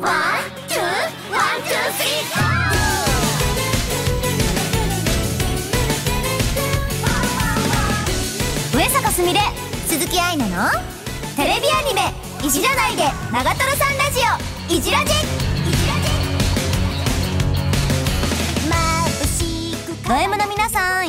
上坂すみれ鈴木愛菜のテレビアニメ「いじらないで長瀞さんラジオいじらじ」ド M の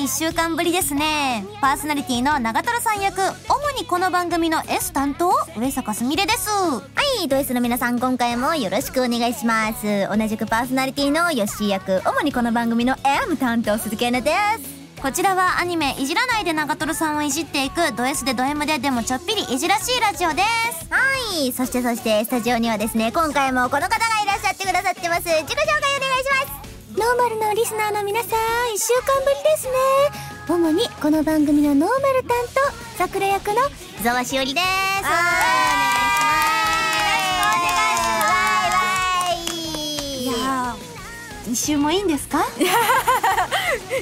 1週間ぶりですね。パーソナリティの長瀞さん役。主にこの番組の S 担当上坂すみれです。はいド S の皆さん今回もよろしくお願いします。同じくパーソナリティのヨッシー役。主にこの番組の M 担当鈴木愛菜です。こちらはアニメ「いじらないで長瀞さんをいじっていくド S でド M ででもちょっぴりいじらしいラジオです。はいそしてそしてスタジオにはですね今回もこの方がいらっしゃってくださってます。自己紹介お願いしますノーマルのリスナーの皆さん1週間ぶりですね。主にこの番組のノーマル担当桜役の沢しおりです。お願いします。いや2週もいいんですか？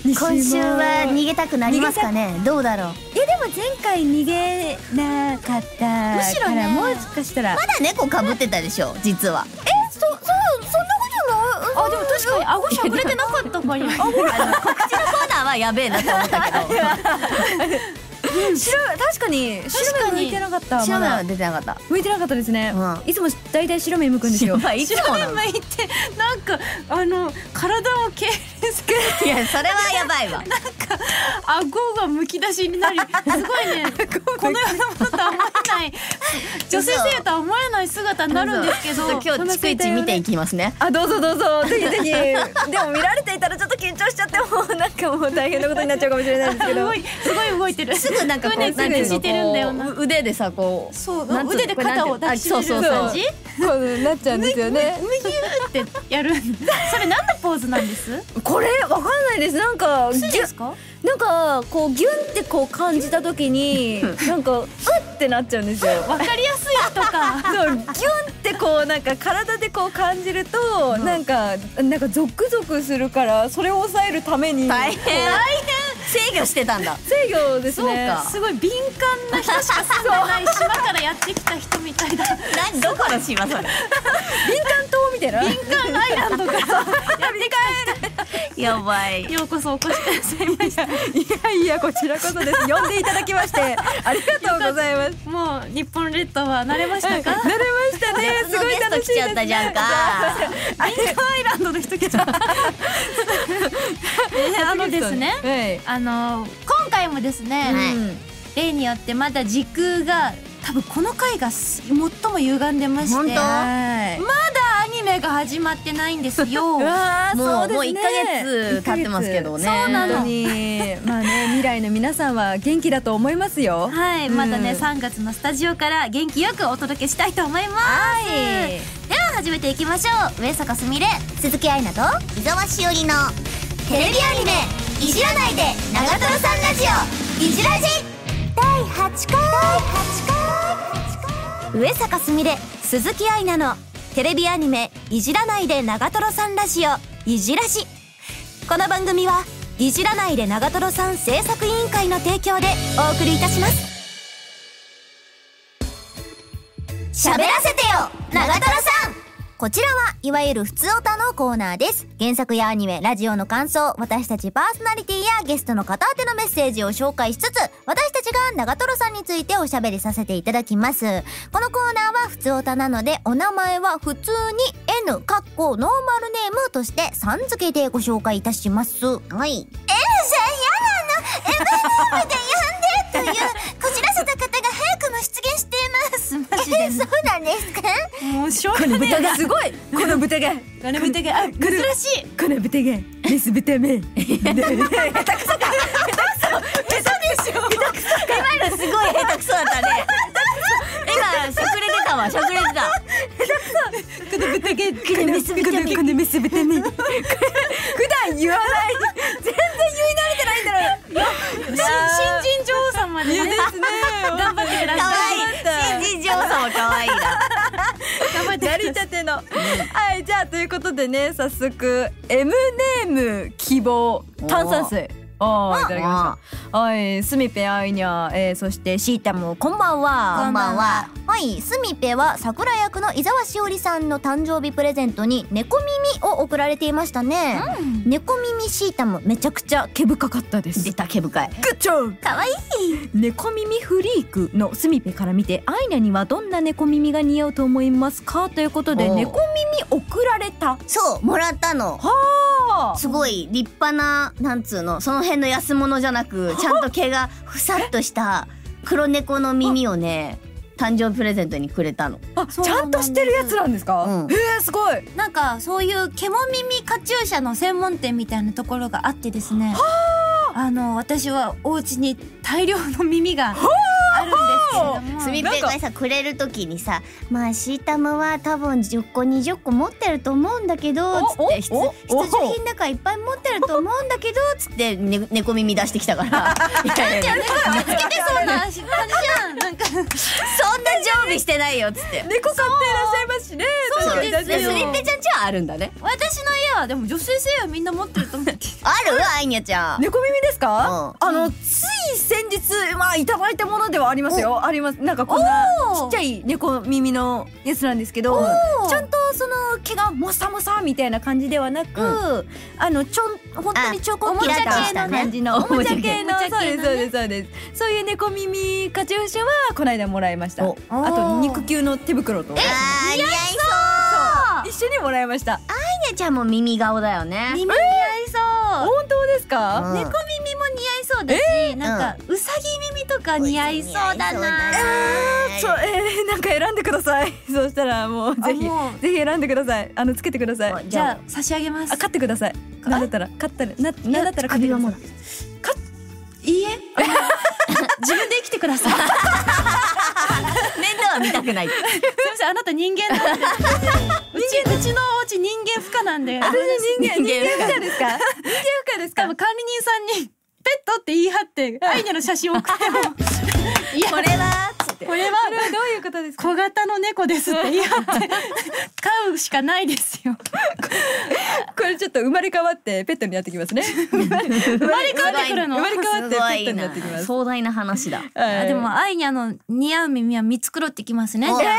今週は逃げたくなりますかね？どうだろう？いやでも前回逃げなかったむしろねもしかしたら。まだ猫かぶってたでしょ実は。え確かに顎しゃくれてなかったかに。告知のコーナーはやべえなと思ったけど 白確かに白目向いてなかった白目は出てなかった。向いてなかったですね、ういつも大体白目向くんですよ。まあいつもなの。向いてなんかあの体を痙攣するいやそれはやばいわ。顎がむき出しになりすごいね。この世のものとは思えない。女性性とは思えない姿になるんですけど今日逐一見ていきますね。あどうぞどうぞ。ぜひぜひ。でも見られていたらちょっと緊張しちゃってもうなんかもう大変なことになっちゃうかもしれないんですけど。すごいすごい動いてる。すぐなんかこうなんていうのしてるんだよな。こう腕でさこうそう腕で肩を抱きしめるあそうそうそう。感じ？こうなっちゃうんですよね。むぎゅーってやるそれ何のポーズなんですこれわかんないですなんかなんかこうギュンってこう感じた時になんかうってなっちゃうんですよわかりやすいとかそうギュンってこうなんか体でこう感じると、なんかなんかゾクゾクするからそれを抑えるために大変制御してたんだ。制御ですね。そうか。すごい敏感な人しか住んでない島からやってきた人みたいだ。何？どこの島それ？敏感島みたいな。敏感アイランドから。やって やばい。ようこそお越しくださいました。いやいやこちらこそです。呼んでいただきましてありがとうございます。もう日本列島は慣れましたか？慣れましたね。すごい楽しいゲスト来ちゃったじゃんか。アイアイランドの人来ちゃった。えーあのですね、はい。あの今回もですね、例によってまだ時空が多分この回がす最も歪んでまして。まだ？ニメが始まってないんですよ。うわーもうそうですね。もう一ヶ月経ってますけどね。そうなの。に まあね未来の皆さんは元気だと思いますよ。はい、まだね、うん3月のスタジオから元気よくお届けしたいと思います。はい。では始めていきましょう。上坂すみれ。鈴木愛菜と伊沢しおりのテレビアニメ「いじらないで長瀞さんラジオいじらじ」第8回。上坂すみれ鈴木愛菜のテレビアニメ「いじらないで長瀞さんラジオいじらし」この番組は「いじらないで長瀞さん制作委員会」の提供でお送りいたします。喋らせてよ長瀞さん。こちらはいわゆる普通オタのコーナーです。原作やアニメ、ラジオの感想、私たちパーソナリティやゲストの方宛てのメッセージを紹介しつつ、私たちが長瀞さんについておしゃべりさせていただきます。このコーナーは普通オタなので、お名前は普通に N、かっこノーマルネームとしてさん付けでご紹介いたします。はい。N さん、やなの !M ネー ムで呼んでという、こじらせた方が早くも出現しています。マジで。そうなんですか？もうしょうこの豚が すごい。この豚が。この豚があ珍しい。この豚がメス豚め。今のすごい下手くそだったね。今、しゃくれてたわ、しゃくれてた。この豚がこのメス豚め。このメス豚め。普段言わない。全然言い慣れてないんだろう。新新人女王様でね。ですね。頑張ってくだ可さい。可愛いな。頑成り立ての。はいじゃあということでね早速 M ネーム希望炭酸水あーいただきましたはいスミペアイニャ、えー、そしてシータもこんばんは。こんばんは。はいすみぺは桜役の伊沢しおりさんの誕生日プレゼントに猫耳を贈られていましたね、猫耳シータムめちゃくちゃ毛深かったです。出た毛深い。グッチョかわいい。猫耳フリークのスミペから見てアイナにはどんな猫耳が似合うと思いますか？ということで猫耳送られた。そうもらったの。はあ。すごい立派ななんつうのその辺の安物じゃなくちゃんと毛がふさっとした黒猫の耳をね誕生日プレゼントにくれたの。あそうちゃんとしてるやつなんですか、うん。へえすごい。なんかそういうケモ耳カチューシャの専門店みたいなところがあってですねあの私はお家に大量の耳があるんですけれども。すみぺがさくれる時にさ「まあシータムは多分10個20個持ってると思うんだけど」つって必需品だからいっぱい持ってると思うんだけどつって、ね、猫耳出してきたから。いやいやいや。見つけてそうな感じじゃんなんかそんな常備してないよっつって猫飼っていらっしゃいますしねそうですよでスみぺちゃんちはあるんだね私の家はでも女性性はみんな持ってると思ってあるあいにゃちゃん猫耳ですか、うんあのつい先日まあいただいたものではありますよ。あります。なんかこんなちっちゃい猫耳のやつなんですけどちゃんとその毛がもさもさみたいな感じではなく、うあのちょん本当にちょこっとした系のね感じのおもちゃ系のそうですそうですそうです。そういう猫耳カチューシャはこの間もらいました。おあと肉球の手袋と。似合いそう。一緒にもらいました。あいにゃちゃんも耳顔だよね。耳。似合いそう。本当ですか、うん。猫耳も似合いそうだし、なんかうさぎ耳とか似合いそうだな。そうえー、なんか選んでください。そうしたらもうぜひぜひ選んでください。あのつけてください。じゃあ差し上げます。あ買ってください。なんだったら買ったらななんだったら買ってください。いいえ？自分で生きてください。面倒は見たくない。ませんあなた人間なんで。うちうちのお家人間不可なんで。私人間人人間間不可ですか？人間不可ですか？管理人さんにペットって言い張ってアイニャの写真を送っても。これは。つって。これはどういうことですか？小型の猫ですって言って飼うしかないですよ。これちょっと生まれ変わってペットになってきますね。生まれ変わってくるの？生まれ変わってペットにいななってきます。壮大な話だ。はい。あでもアイニャの似合う耳は見繕ってきますね。おじゃあ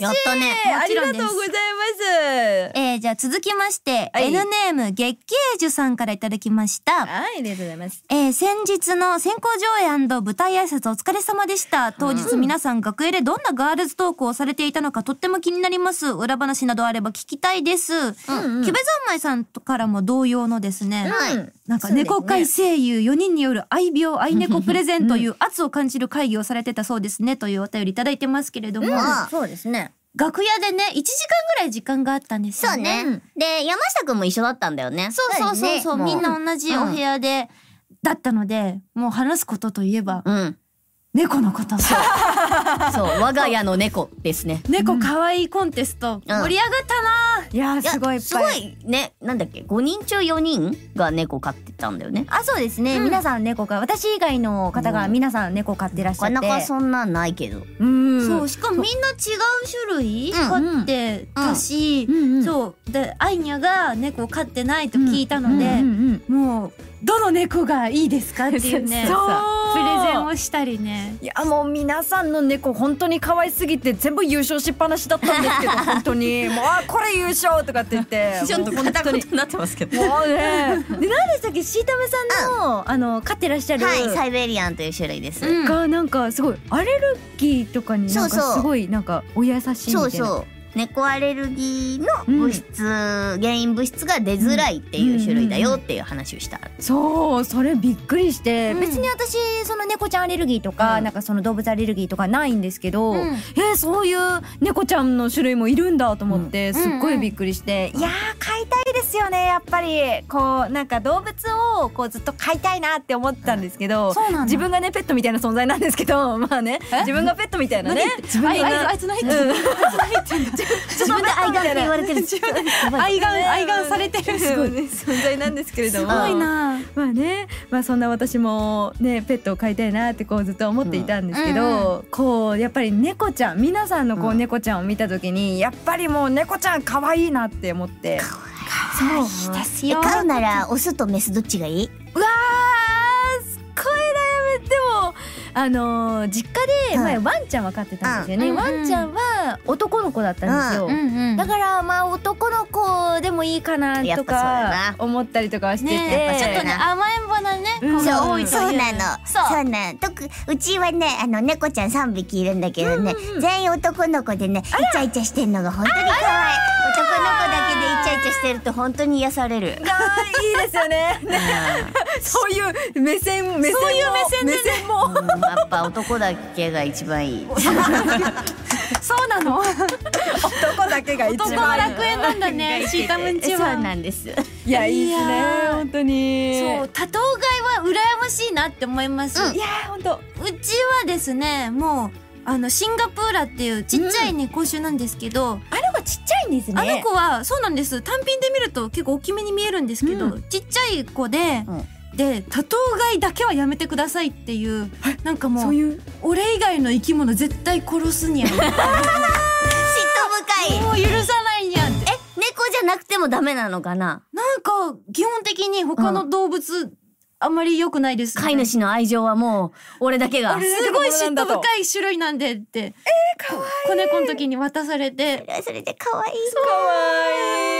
やったね。えーありもちろんです。がとうございます。えー、じゃあ続きまして、はい。N ネーム月桂樹さんからいただきました。はいありがとうございます。えー、先日の先行上映舞台挨拶お疲れ様でした。当日皆さん楽屋でどんなガールズトークをされていたのかとっても気になります。裏話などあれば聞きたいです。キュベザンマイさんからも同様のですね。はい。なんか猫界声優4人による愛病愛猫プレゼンという 圧を感じる会議をされてたそうですね。というお便りいただいてますけれども、あそうですね。楽屋でね1時間ぐらい時間があったんですよそうね。ねで山下くんも一緒だったんだよね。そうそうそうそう、ね。みんな同じお部屋で、だったのでもう話すことといえばうん。猫のこと そう我が家の猫ですね。猫可愛いコンテスト。盛り上がったな、いやすごいいっぱい。すごいねなんだっけ？5人中4人が猫飼ってたんだよね。あそうですね、皆さん猫か私以外の方が皆さん猫飼ってらっしゃって。なかなかそんなんないけど。うん。そうしかもみんな違う種類う。ん飼ってたし、うんうんそう。でアイニャが猫を飼ってないと聞いたので、うんうんうん。もうどの猫がいいですかっていうね。そう。プレゼンをしたりね。いやもう皆さんの猫本当に可愛すぎて全部優勝しっぱなしだったんですけど 本当に。もうあこれ優勝とかって言って ちょっともう本当に片言になってますけど。もうね。で何でしたっけシータメさんの、あの飼ってらっしゃる、はいサイベリアンという種類です、うん。がなんかすごいアレルギーとかになんそうそう。かすごいなんかお優しいみたいな。そうそう猫アレルギーの物質、原因物質が出づらいっていう種類だよっていう話をした、そうそれびっくりして、うん。別に私その猫ちゃんアレルギーとか、うん。なんかその動物アレルギーとかないんですけど、うん。えーそういう猫ちゃんの種類もいるんだと思って、ん。すっごいびっくりして、いやー飼いたいですよねやっぱり。こうなんか動物をこうずっと飼いたいなって思ってたんですけど、自分がねペットみたいな存在なんですけど まあね自分がペットみたいなね。自分があいつあいって自分で 愛がって言われてる。愛が愛がされてる。すごい。ね存在なんですけれども。すごいな。まあね、まあそんな私もねペットを飼いたいなってこうずっと思っていたんですけど、こうやっぱり猫ちゃん皆さんのこううん。猫ちゃんを見た時にやっぱりもう猫ちゃん可愛いなって思って、そう。ですよえ飼うならオスとメスどっちがいい？うわーこれだよでもあのー実家で前ワンちゃんは飼ってたんですよね、うんワンちゃんは男の子だったんですよ、うんうんだからまあ男の子でもいいかなとかな。思ったりとかはしてて、ねちょっとね甘えん坊なねうん。子が多いという。そうなの。そう。なの。特うちはねあの猫ちゃん3匹いるんだけどね、うんうん全員男の子でねイチャイチャしてんのが本当に可愛い。男の子だけでイチャイチャしてると本当に癒される。いいですよね。そういう目線目線も。そういう目線でね目線も。うんやっぱ男だけが一番いい。そうなの？男だけが一番男は楽園なんだね。シータムンチそうはなんです。いやいいですね本当に。そう多頭飼いは羨ましいなって思います、うん。いやー本当。うちはですねもうあのシンガプーラっていうちっちゃい猫種なんですけど、あの子ちっちゃいんですね。あの子はそうなんです。単品で見ると結構大きめに見えるんですけど、うちっちゃい子で、うんで多頭飼いだけはやめてくださいっていうなんかもそうういう？俺以外の生き物絶対殺すにゃん。もう嫉妬深い。許さないにゃんって。猫じゃなくてもダメなのかな？なんか基本的に他の動物、あんまり良くないです、飼い主の愛情はもう俺だけが俺すごい嫉妬深い種類なんでって。えー、かわいい。子猫の時に渡されて。それで可愛いかわいい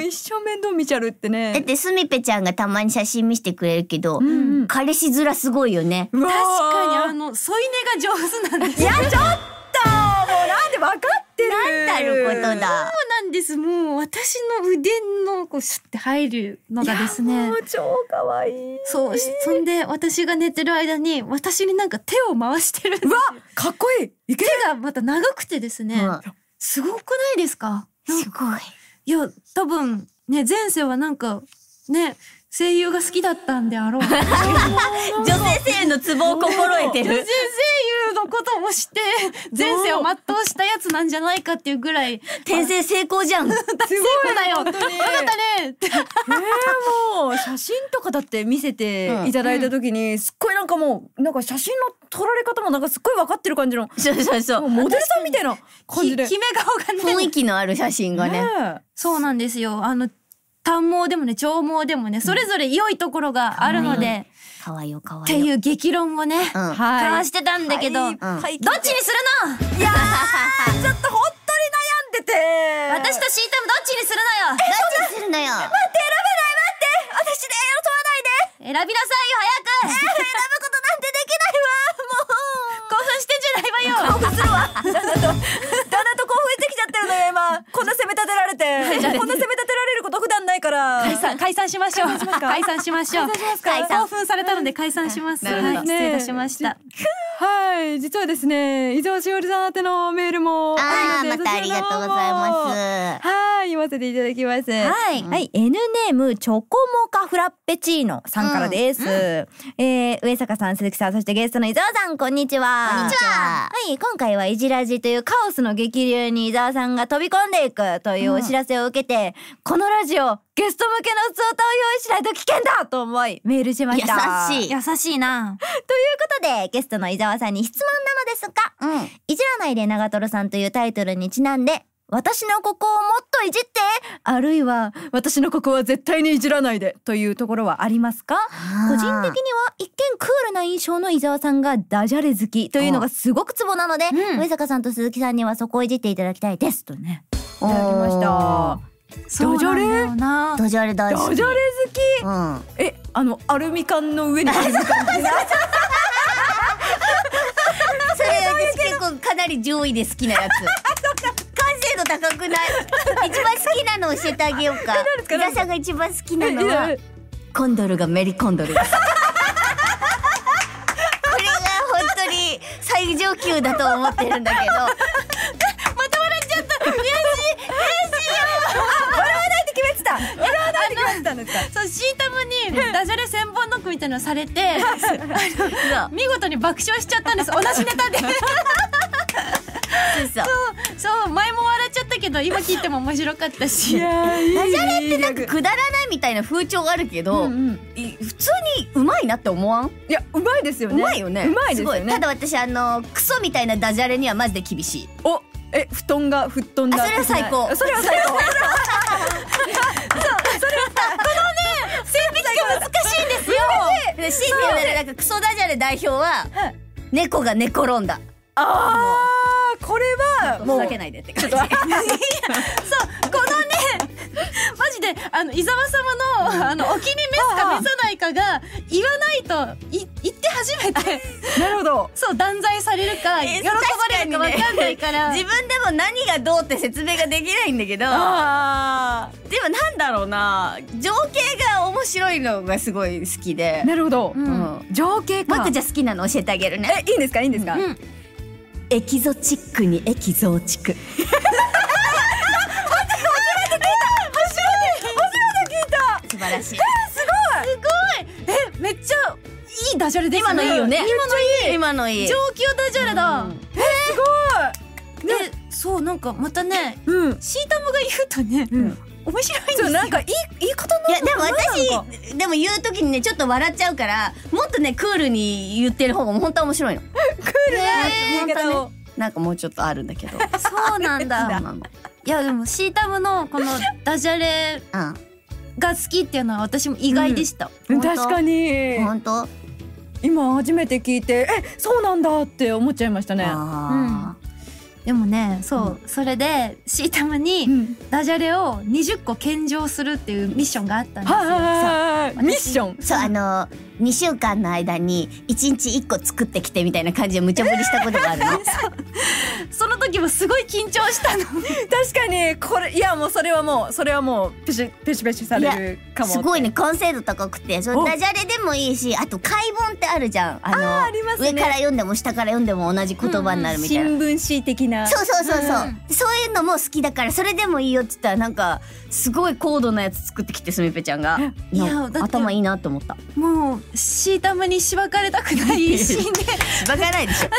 一生面倒見ちゃるってだっねてスミペちゃんがたまに写真見せてくれるけど、んうん。彼氏面すごいよね。うわー。確かにあの、添い寝が上手なんですよ。いやちょっともうなんで分かってる。なることだ。そうなんです。もう私の腕のこうシュッて入るのがですね。も。う超かわい。いそう、しそんで私が寝てる間に私になんか手を回してるんですうよわかっこいい。手がまた長くてですね、うん。すごくないですかすごいいや、多分ね、前世はなんかね、声優が好きだったんであろう。女性性のツボを心得て女性る声優のこともして、前世を全うしたやつなんじゃないかっていうぐらい、転生成功じゃん。すごいだよ。本当によかったね。ってえー、もう写真とかだって見せていただいた時に、すっごいなんかもうなんか写真の撮られ方もなんかすっごい分かってる感じの。そうそうそう。モデルさんみたいな感じで。き決め顔がね。雰囲気のある写真がね。ねそうなんですよ。あの、短毛でもね、長毛でもね、それぞれ良いところがあるので、可愛いよ。可愛いよっていう激論をね、うん。は交わしてたんだけど、はい。どっはいちにするの？いやーちょっと本当に悩んでて。私とシータムどっちにするのよ？どっちにするのよ？待って選べない待って。私で襲わないで。選びなさいよ早く。選ぶことなんてできない興奮してんじゃないわよ。わもう興奮するわ。だんだんとだんだんと興奮してきちゃってるのよ今。こんな責め立てられて。こんな責め立てから。解散解散しましょう。解散しましょう。解散興奮されたので解散します。はい。失礼いたしましたはい実はですね伊沢しおりさん宛てのメールもあまたありがとうございます。はい読ませていただきます。はい。はい、N ネームチョコモカフラッペチーノさんからです。えー上坂さん、鈴木さん、そしてゲストの伊沢さん、こんにちは。こんにちは。はい、今回はいじらじというカオスの激流に伊沢さんが飛び込んでいくというお知らせを受けて、このラジオ、ゲスト向けのツオタを用意しないと危険だと思い、メールしました。優しい。優しいなということで、ゲストの伊沢さんに質問なのですが、うん。いじらないで長瀞さんというタイトルにちなんで、私のここをもっといじってあるいは、私のここは絶対にいじらないでというところはありますか？個人的には一見クールな印象の伊沢さんがダジャレ好きというのがすごくツボなので、うん。上坂さんと鈴木さんにはそこをいじっていただきたいです。とね。いいただきました？そうなんだよな。ダジャレ？大好き。ダジャレ好き？うん。え、あの、アルミ缶の上にアルミ缶私結構かなり上位で好きなやつ。完成度高くない？一番好きなの教えてあげようか。伊沢さんが一番好きなのはいコンドルがメリコンドルこれが本当に最上級だと思ってるんだけど。また笑っちゃった。悔しい。悔しいよ。笑わないって決めてた。笑わないって決めてたんですか？そうシータムにダジャレ千本ノックみたいなのされて 見事に爆笑しちゃったんです。同じネタでそうそう。前も笑っちゃったけど今聞いても面白かったし。ダジャレってなんかくだらないみたいな風潮があるけど、うんうん。い普通にうまいなって思わん？いやうまいですようねまいよね。うまいですよね。ただ私あのクソみたいなダジャレにはマジで厳しい。おえ布団が吹っ飛んだあそれは最高。それは最高 難しいんですよ。で強いて言うなんかクソダジャレ代表ははい。猫が寝転んだあーこれはもう。ふざけないでって感じ。ちょっとこのねマジであの伊沢様のあのお気に召すか召さないかが言わないとい言って初めて。なるほど。そう断罪されるかえ喜ばれるか分かんないから、自分でも何がどうって説明ができないんだけど。あでもなんだろうな。情景が面白いのがすごい好きで。ーなるほど、うん。情景か。もっとじゃあ好きなの教えてあげるね。えいいんですか？いいんですか、うんエキゾチックにエキゾチク。素晴らしい。えめっちゃいいダジャレですね。今のいいよね。今のいい。今のいい。上級ダジャレだ、うん。でそうなんかまたねうん。シータムが言うとね、うん面白いんですよ。そうなんかいい言い方いやでも私でも言う時にねちょっと笑っちゃうからもっとねクールに言ってる方が本当は面白いの。クールな言い方をなんかもうちょっとあるんだけど。そうなんだ。いやでもシータムのこのダジャレうん。が好きっていうのは私も意外でした、本当？確かに。本当？今初めて聞いてえそうなんだって思っちゃいましたね。あでもねそう、それでシータムうにん。ダジャレを20個献上するっていうミッションがあったんですよ、ミッション？ーそうあの2週間の間に1日1個作ってきてみたいな感じで無茶ぶりしたことがあるの。その時もすごい緊張したの。確かにこれいやもうそれはもうそれはもうペシペシペシされるかもすごいね完成度高くてそお。れダジャレでもいいしあと解文ってあるじゃん。あのね。上から読んでも下から読んでも同じ言葉になるみたいな、新聞紙的なそうそうそうそう、うん。そういうのも好きだからそれでもいいよって言ったらなんかすごい高度なやつ作ってきてすみぺちゃんが。いや頭いいなと思った。もうシータムにしばかれたくないシーンでし ばかないでしょ。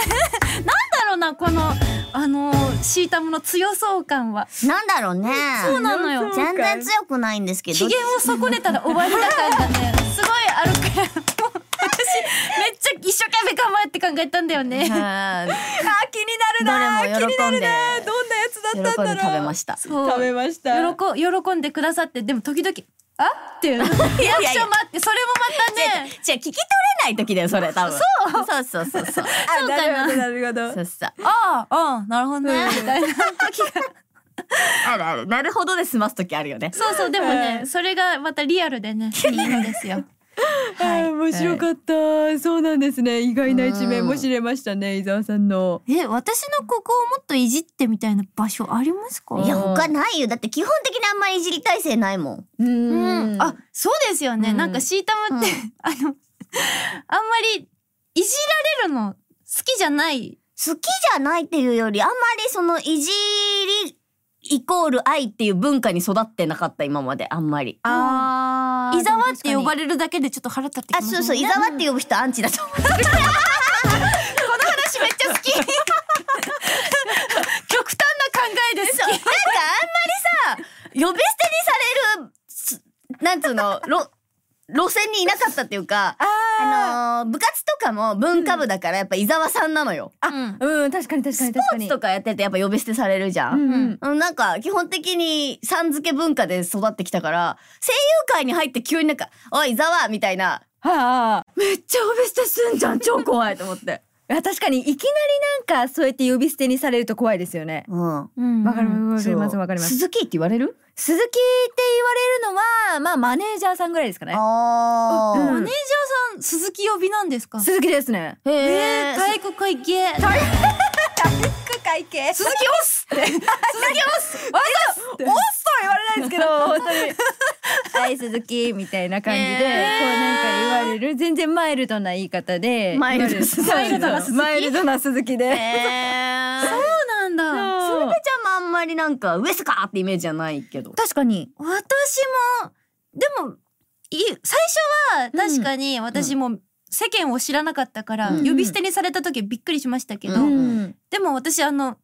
だろうなこのあのシータムの強そう感は。なんだろうね。そうなのよ。全然強くないんですけど。機嫌を損ねたら終わりだ感がね。すごいあるからちゃ一生懸命頑張って考えたんだよね。は あ気になるなどれも喜んで。気になるなどんなやつだいったんだろう喜んで食べました。そう。食べました。喜喜んでくださってでも時々あ？っていう。リアクションもあってそれもまたね。じゃあ聞き取れない時だよそれ多分。そう。そうそうそうそう。あな。るほどなるほど。そうさああああなるほどね。みたいな。時 があるあるなるほどで済ます時あるよね。そうそうでもねそれがまたリアルでねいいんですよ面白かった、そうなんですね。意外な一面も知れましたね伊沢さんの。え私のここをもっといじってみたいな場所ありますか？いや他ないよ。だって基本的にあんまりいじり体制ないもん。ううんん。あそうですよね、うん。なんかシータムって、うん。あのあんまりいじられるの好きじゃない。好きじゃないっていうよりあんまりそのいじりイコール愛っていう文化に育ってなかった今まで。あんまり。あ伊沢って呼ばれるだけでちょっと腹立ってきますあそうそう伊沢って呼ぶ人アンチだと思う。話めっちゃ好き。極端な考えです。なんかあんまりさ呼び捨てにされるすなんつうのろ路線にいなかったっていうかああのー部活とかも文化部だからやっぱ伊沢さんなのよ、うん。ーうん確かに確かに確かに。スポーツとかやっててやっぱ呼び捨てされるじゃん、うんうん。うんなんか基本的にさん付け文化で育ってきたから声優界に入って急になんか「おい伊沢」みたいな。はあ。めっちゃ呼び捨てすんじゃん超怖いと思って。いや確かにいきなりなんかそうやって呼び捨てにされると怖いですよね。うん。うんわかるわかそうりますわかります。鈴木って言われる？鈴木って言われるのはまあマネージャーさんぐらいですかね。あうん。マネージャーさん鈴木呼びなんですか？鈴木ですね。へええー、。体育会系。副会計鈴木押すって。鈴木押すわおっとは言われないですけど 本当に。はい鈴木みたいな感じで、こうなんか言われる全然マイルドな言い方でマイルドな鈴木？マイルドな鈴木で。そうなんだ。鈴木ちゃんもあんまりなんか上すかってイメージじゃないけど。確かに。私もでもい最初は確かに私も世間を知らなかったから、うん。呼び捨てにされた時びっくりしましたけど、うん。ん。でも私あの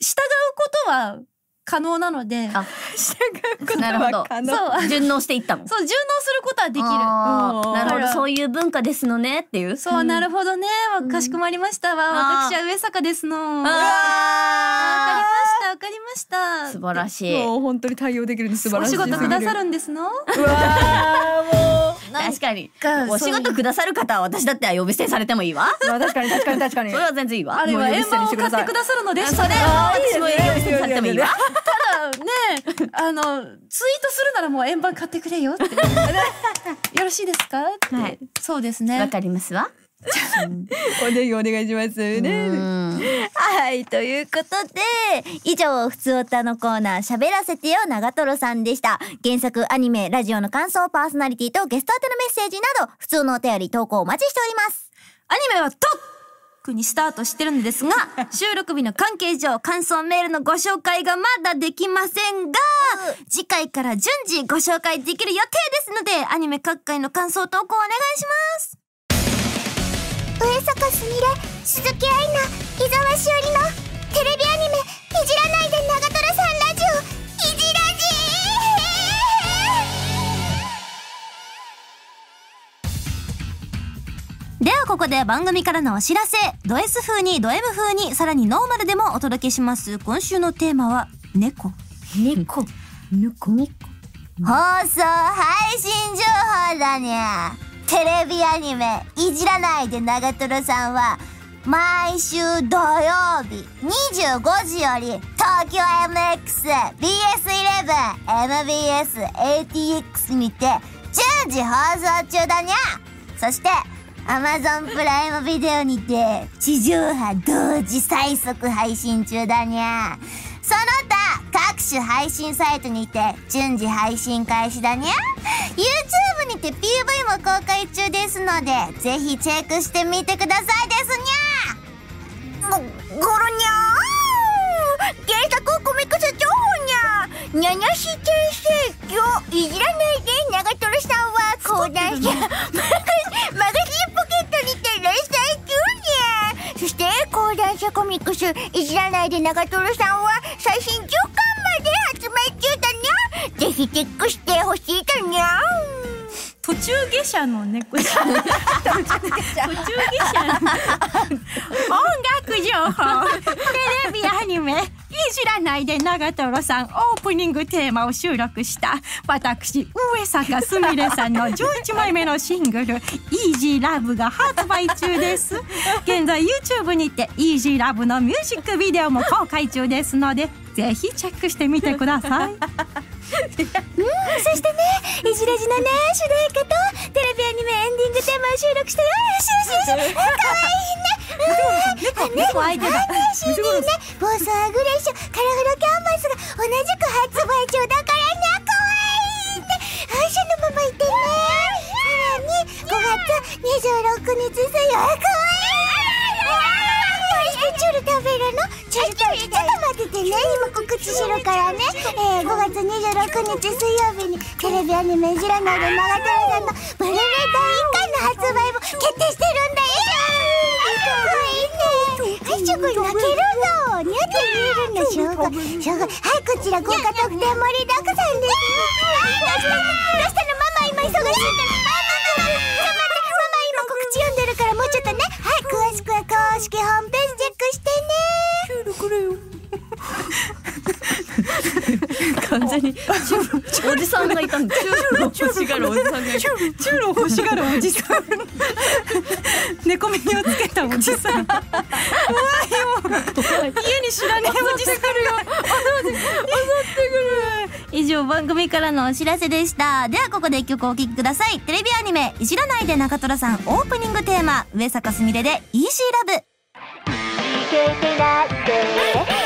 従うことは可能なのであ。従うことなるほど。は可能そう順応していったの。そう順応することはできる。なるほど。そういう文化ですのねっていう。そう、なるほどね。わかしこまりましたわ、あー。私は上坂ですの。わかりまあしたわかりました。素晴らしい。もう本当に対応できるの素晴おらしい。仕事くださるんですの？うわーもう確かに。お仕事くださる方は私だっては呼び捨てにされてもいいわ。まあ確かに確かに確かに。それは全然いいわ。あるい。は円盤を買ってくださるのでそれ。は私も呼び捨てにされてもいいわ。ただねあのツイートするならもう円盤買ってくれよって。よろしいですかって、はい。そうですね。わかりますわお願いお願いします。ね。はいということで以上ふつおたのコーナー喋らせてよ長瀞さんでした。原作アニメラジオの感想パーソナリティとゲスト宛てのメッセージなど普通のお便り投稿お待ちしております。アニメはとっくにスタートしてるんですが、収録日の関係上、感想メールのご紹介がまだできませんが、次回から順次ご紹介できる予定ですので、アニメ各回の感想投稿お願いします。上坂すみれ鈴木愛菜伊沢しおりのテレビアニメ「いじらないで長瀞さんラジオ」いじらではここで番組からのお知らせ。ド S 風にド M 風に、さらにノーマルでもお届けします。今週のテーマは、猫。猫猫猫放送配信情報だにゃテレビアニメ「いじらないで長瀞さん」は毎週土曜日25時より東京 MX、BS11、MBS、ATX にて順次放送中だにゃ。そして Amazon プライムビデオにて地上波同時最速配信中だにゃ。その他各種配信サイトにて順次配信開始だにゃ。YouTube にて PV も公開中ですのでぜひチェックしてみてくださいですにゃ。ご、ゴロにゃー。原作コミックス情報にゃ。にゃにゃし先生今日いじらないで長瀞さんは講談社マガジンマガジンポケットにて連載中。そして講談社コミックスいじらないで長瀞さんは最新10巻まで発売中だにゃ。ぜひチェックしてほしいだにゃ。途中下車の猫ちゃん。途中下車。の 音楽情報。テレビアニメ「いじらないで長瀞さん」オープニングテーマを収録した私上坂すみれさんの11枚目のシングル「イージーラブが発売中です。現在 YouTube にて「イージーラブのミュージックビデオも公開中ですのでぜひチェックしてみてください。うんそしてね、いじらじのね、主題歌とテレビアニメエンディングテーマを収録したよ。よしよしよし。かわいいね。うん。猫相手だ。CD ね、暴走アグレッション、カラフルキャンバスが同じく発売中だからね。かわいいね。あ、そのままいてね。さらに、5月26日水曜、かわいい。チュール食べるの？ちょっと待っててね。今告知するからね、えー、5月26日水曜日にテレビアニメ「いじらないで長瀞さん」の。ブルーレイ第1回の発売も決定してるんだよ。かわいいね。はいこれ泣けるの。ニャって見えるんだしょうがしょうがはいこちら豪華特典盛りだくさんです。どうしたの。ママ今忙しいから完全におじさんがいたんだチュール欲しがるおじさんがいたチュール欲しがるおじさん猫耳をつけたおじさん怖いよ家に知らねえおじさんがるよ以上番組からのお知らせでした。ではここで一曲お聴きください。テレビアニメ、いじらないで中虎さんオープニングテーマ、上坂すみれで、イージーラブ。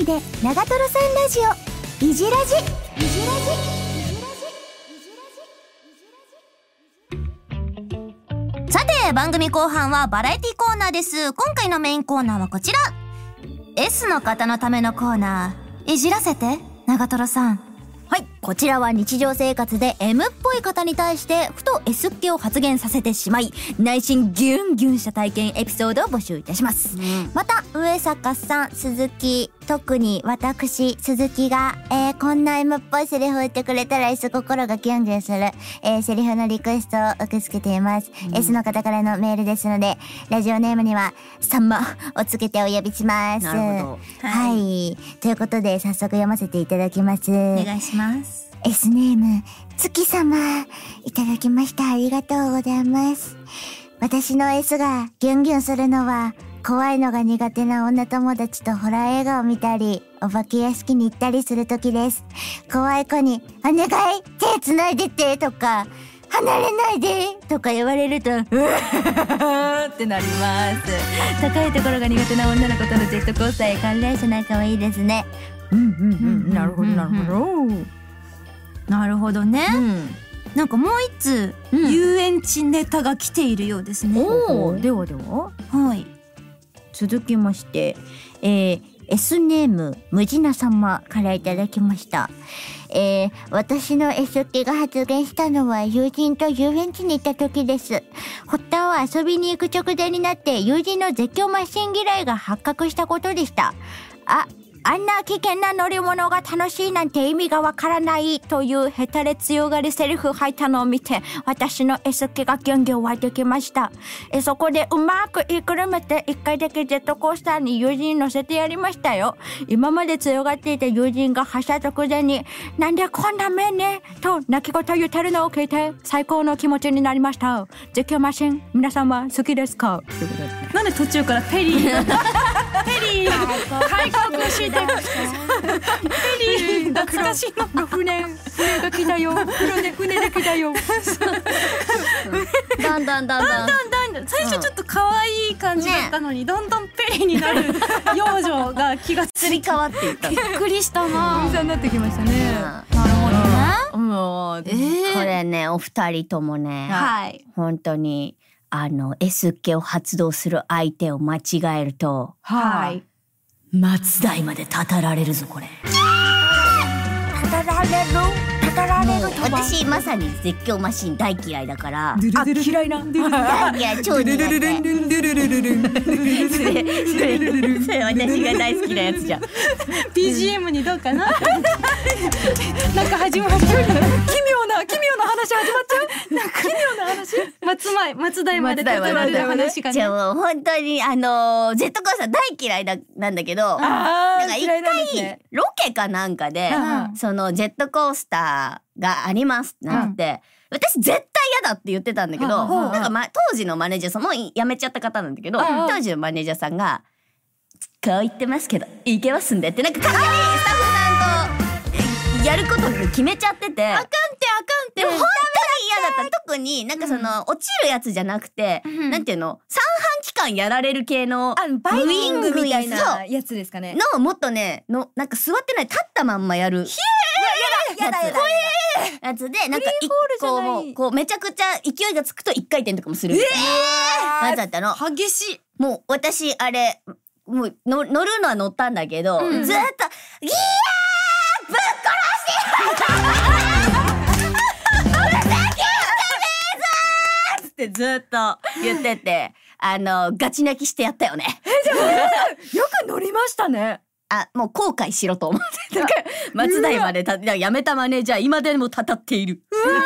いじらないで長瀞さんラジオ」「いじらじ」「いじらじ」さて、番組後半はバラエティコーナーです。今回のメインコーナーはこちら。S の方のためのコーナー。いじらせて、長瀞さん。はい。こちらは日常生活で M っぽい方に対して、ふと S っ気を発言させてしまい、内心ギュンギュンした体験エピソードを募集いたします。また上坂さん鈴木特に私鈴木が、えーこんな M っぽいセリフを言ってくれたら S 心がキュンキュンする、えーセリフのリクエストを受け付けています、S の方からのメールですのでラジオネームには「さんま」をつけてお呼びします。なるほど。はい、ということで早速読ませていただきます。お願いします。S ネーム、月様、いただきました。ありがとうございます。私の S がギュンギュンするのは、怖いのが苦手な女友達とホラー映画を見たり、お化け屋敷に行ったりするときです。怖い子に、お願い手繋いでってとか、離れないでとか言われると、うわってなります。高いところが苦手な女の子とのジェットコースターへ観覧車なんかはいいですね。うんうんうん。なるほどなるほど。なるほどね。うん。なんかもう一通、うん遊園地ネタが来ているようですね。おお、ではでは。はい。続きまして、えー、S ネームムジナ様からいただきました。えー、私の S 気が発言したのは友人と遊園地に行った時です。発端は遊びに行く直前になって友人の絶叫マシン嫌いが発覚したことでした。あ、あんな危険な乗り物が楽しいなんて意味がわからないというヘタレ強がりセリフ入ったのを見て私の S 気がギュンギュン湧いてきました。えそこでうまく言いくるめて一回だけジェットコースターに友人に乗せてやりましたよ。今まで強がっていた友人が発車直前になんでこんな目ねと泣き言言ってるのを聞いて最高の気持ちになりました。絶叫マシン皆様好きですか？なんで途中からペリーペ リー開国してペリー懐かしいの船、船が来たよ。船で、船で来たよ。だんだんだんだん。だんだん最初ちょっと可愛い感じだったのに、どんどんペリーになる幼女が気がつすり替わっていった。びっくりしたなになってきましたね。なるほどね。もう、えこれねお二人ともね、はい本当にあの S っ気を発動する相手を間違えるとはい松代までたたられるぞこれ。たたられる？られる私まさに絶叫マシン大嫌いだからあ、嫌いな。大嫌い超苦手それ私が大好きなやつじゃん BGM にどうかななんか始まっちゃう奇妙な、奇妙な話始まっちゃう。なんか奇妙な話。松前松台までたたられる話がねじゃあもう本当にあのジェットコースター大嫌いだなんだけどあなんか一嫌いなんですね。ロケかなんかで、うんそのジェットコースターがありますって。なって、私絶対嫌だって言ってたんだけど、うんうんなんか、ま、当時のマネージャーさんもう辞めちゃった方なんだけど、うん当時のマネージャーさんが「こう言ってますけどいけますんで」ってなんか勝手にスタッフさんとやることを決めちゃってて。あかんってあかんって。本当に嫌だった。特になんかその、落ちるやつじゃなくて、なんていうの三半期間やられる系のあ、バイキングみたいなやつですかね。のもっとねのなんか座ってない立ったまんまやる。やだやだやつでなんか一個もうこうめちゃくちゃ勢いがつくと一回転とかもするみたいなやつだったの激しいもう私あれもうの乗るのは乗ったんだけど、ずっと「ギヤーぶっ殺して! 」ってずっと言っててあのガチ泣きしてやったよね。よく乗りましたね。あもう後悔しろと思ってだから松代までた 辞めたマネージャー今でもたたっている。うわ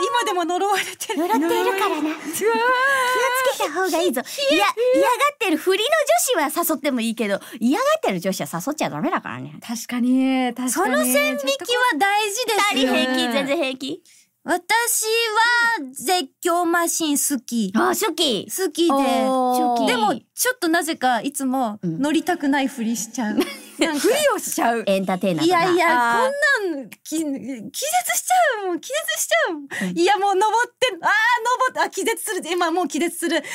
今でも呪われてる。呪っているからな。気をつけた方がいいぞ。いや嫌がってる振りの女子は誘ってもいいけど嫌がってる女子は誘っちゃダメだからね。確かに確かに。その線引きは大事です二人平気？全然平気？私は絶叫マシン好き。あ初期。好きで。でもちょっとなぜかいつもうん。乗りたくないふりしちゃう。なんか。ふりをしちゃう。エンターテイナーいやいやこんなんき気絶しちゃうもう気絶しちゃう、いやもう登ってあー登ってあ気絶する。今もう気絶する。キャー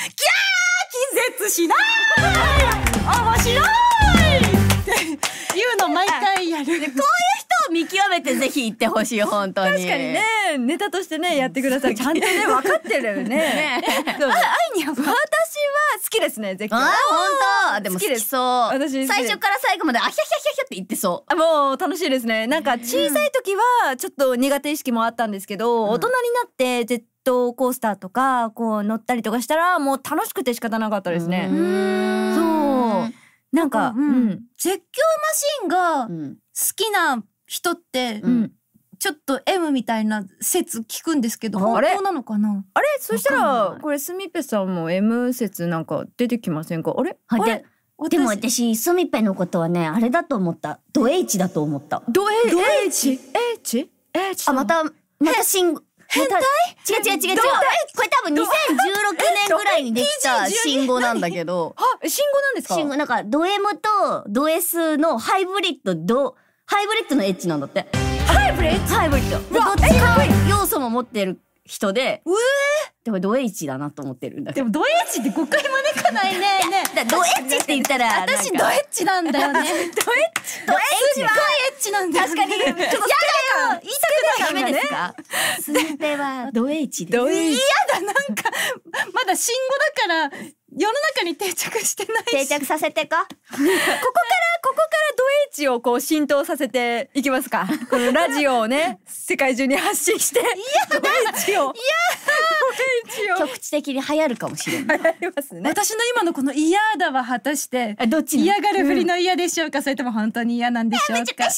気絶しない。面白いっていうの毎回やる。人を見極めてぜひ行ってほしい本当に。確かにねネタとしてねやってください。ちゃんとね分かってるよね。そうそう。愛には私は好きですね絶叫あ本当。でも好きそう。私最初から最後まであひゃひゃひゃひゃって言ってそあもう楽しいですね。なんか小さい時はちょっと苦手意識もあったんですけど、大人になってジェットコースターとかこう乗ったりとかしたらもう楽しくて仕方なかったうですね。うそう。なんかうん。うん。絶叫マシンが好うん。きな人って、うん。ちょっと M みたいな説聞くんですけどあれ？本当なのかな？あれ？そしたらこれスミペさんも M 説なんか出てきませんか？あれ？はいあれ？ででも私私スミペのことはねあれだと思った。ド H だと思った。ド H H H あまたまた信号変態？違う違う違う違う。これ多分2016年ぐらいにできた信号なんだけど。あ信号なんですか？信号なんかド M とド S のハイブリッドドハイブリッドのエッジなんだって。ハイブリッド？ハイブリッド。でどっちの要素も持ってる人でうえでもド H だなと思ってるんだけど。でもドエッチって誤解招かないね。ねだド H って言ったら私ドエッチ なんだよね。ドエッチド H すごいエッチなんだよね。確かにちょっとやだよ。言いたくないダメですか？スミペは。ド H です。ド H 嫌だなんかまだ信号だから世の中に定着してないし。定着させてか ここからここからド H をこう浸透させていきますか？このラジオをね 世界中に発信して。ド H を？いやド H を？局地的に流行るかもしれない。流行りますね私の今のこの嫌だは果たしてあどっちの？嫌がるふりの嫌でしょうか、それとも本当に嫌なんでしょうか？あーそれは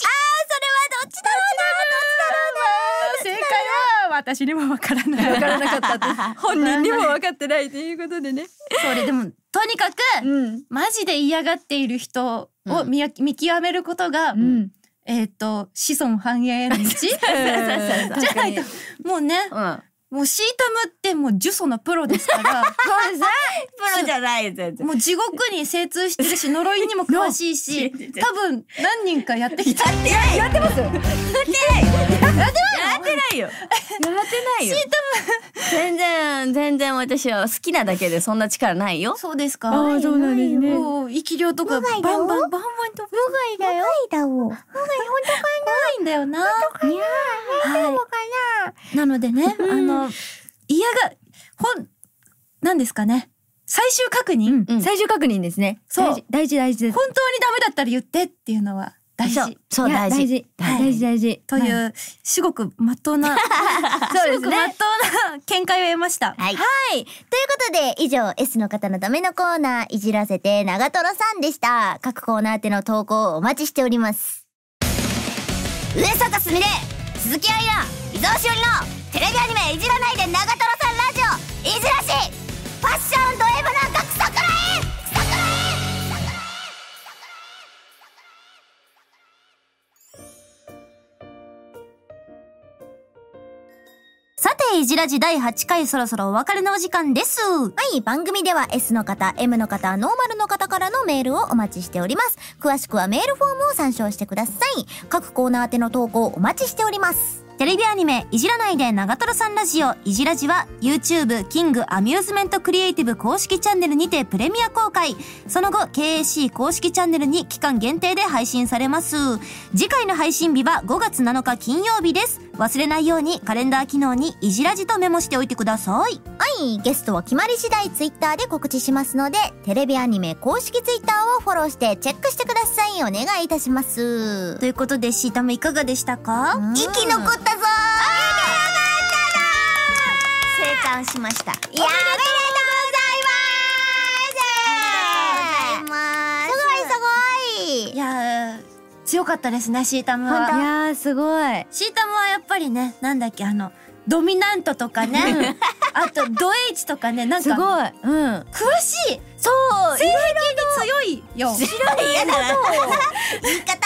どっちだ？ろうなどっちだろうな正解は私にもわからない。わからなかった 本人にも分かってないということでね。それでもとにかく、うん。マジで嫌がっている人を見,、見極めることが、うん。えっ、と子孫繁栄への道？じゃないともうねうんもうシータムってもう呪詛のプロですから。そうですねプロじゃない全然もう地獄に精通してるし呪いにも詳しいし 多分何人かやってきた。やってますやってない。よ。やってないよ。全然全然私は好きなだけでそんな力ないよ。そうですか。あーそうなんですね。もう生き量とかバンバンバンバンと無害だよ。無害だお。怖いんだよな。はい。なのでね、あの嫌がほんなんですかね。最終確認、うん最終確認ですね。そう。大事大事本当にダメだったら言ってっていうのは大事。そう大事。大事。はい。大事大事。という、至極まっとうな そうです至極まっねとうな見解を得ました。はい。はい。ということで、以上、S の方のためのコーナー、いじらせて長瀞さんでした。各コーナーでの投稿をお待ちしております。上坂すみれ鈴木愛菜伊沢しおりのテレビアニメいじらないで長瀞さんラジオいじらしファッションド M なんかクソくらえさて、いじらじ第8回そろそろお別れのお時間です。はい、番組では S の方、M の方、ノーマルの方からのメールをお待ちしております。詳しくはメールフォームを参照してください。各コーナー宛ての投稿お待ちしております。テレビアニメ、いじらないで長瀞さんラジオ、いじらじは、YouTube、キングアミューズメントクリエイティブ公式チャンネルにてプレミア公開。その後、KAC 公式チャンネルに期間限定で配信されます。次回の配信日は5月7日金曜日です。忘れないようにカレンダー機能にいじらじとメモしておいてください。はい、ゲストは決まり次第ツイッターで告知しますので、テレビアニメ公式ツイッターをフォローしてチェックしてください。お願いいたします。ということで、シータムいかがでしたか？生き残ったぞ生還しました。いやおめでとうございます。すごいすごい。強かったですねシータムいはやーすごい。シータムはやっぱりねなんだっけあのドミナントとかね。あとド H とかねなんか。すごい。うん。詳しい。そう性癖に強いよ。知らないやだな言い方性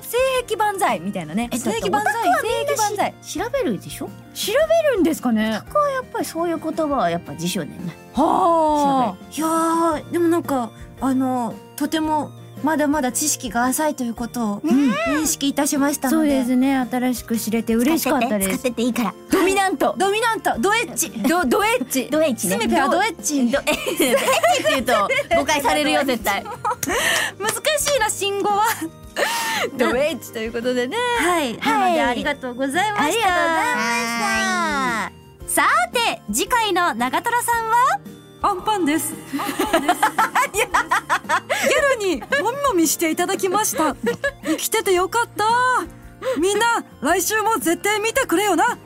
癖性癖万歳みたいなね。え性癖万歳性癖万歳。調べるでしょ？調べるんですかね。ここはやっぱりそういう言葉はやっぱ辞書でね。はあ。いやーでもなんかあのとてもまだまだ知識が浅いということを認識いたしましたので。そうですね。新しく知れて嬉しかったです。てっていいから。ドミナント。ドミナント。ドエッチ。ドドエッチ。ドエッチね。スミペはドエッチ。ドエッチって言うと誤解されるよ絶対。難しいな信号は ドエッチということでね。はい、なのでありがとうございました。ありがとうございました。さて次回の長瀞さんは？アンパンです。アンパンです。ギャルにもみもみしていただきました。生きててよかった。みんな来週も絶対見てくれよな。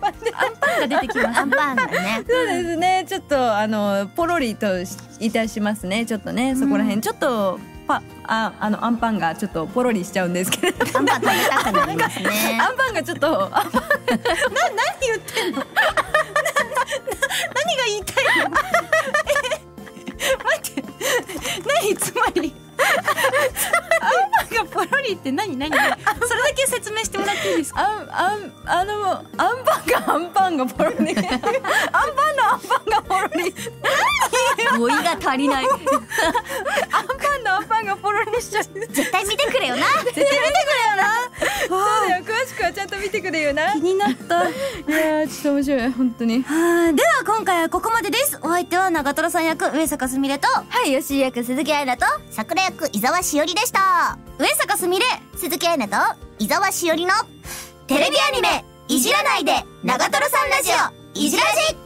パンが出てきますアンパンがね。そうですね。ちょっとあのポロリとしいたしますね。ちょっとねそこら辺。ちょっとパああのアンパンがちょっとポロリしちゃうんですけれどアンパン食べたくなりますね。アンパンがちょっとあ何言ってんの？な何が言いたいのえ待って何つまりアンパンがポロリって何何それだけ説明してもらっていいですかあんあんあのアンパンがアンパンがポロリアンパンのアンパンがポロリ語彙が足りないポロリしちゃう絶対見てくれよな。そうだよ詳しくはちゃんと見てくれよな。気になった。いやーちょっと面白い本当に。はいでは今回はここまでです。お相手は長瀞さん役上坂すみれとはい吉井役鈴木愛菜と桜役伊沢しおりでした。上坂すみれ鈴木愛菜と伊沢しおりのテレビアニメ「いじらないで長瀞さんラジオいじらじ」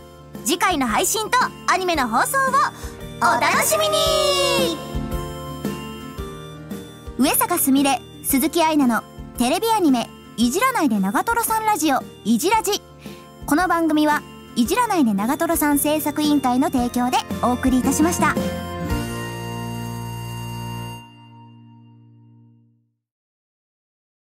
次回の配信とアニメの放送をお楽しみに上坂すみれ鈴木愛菜のテレビアニメ「いじらないで長瀞さんラジオいじらじ」この番組はいじらないで長瀞さん制作委員会の提供でお送りいたしました。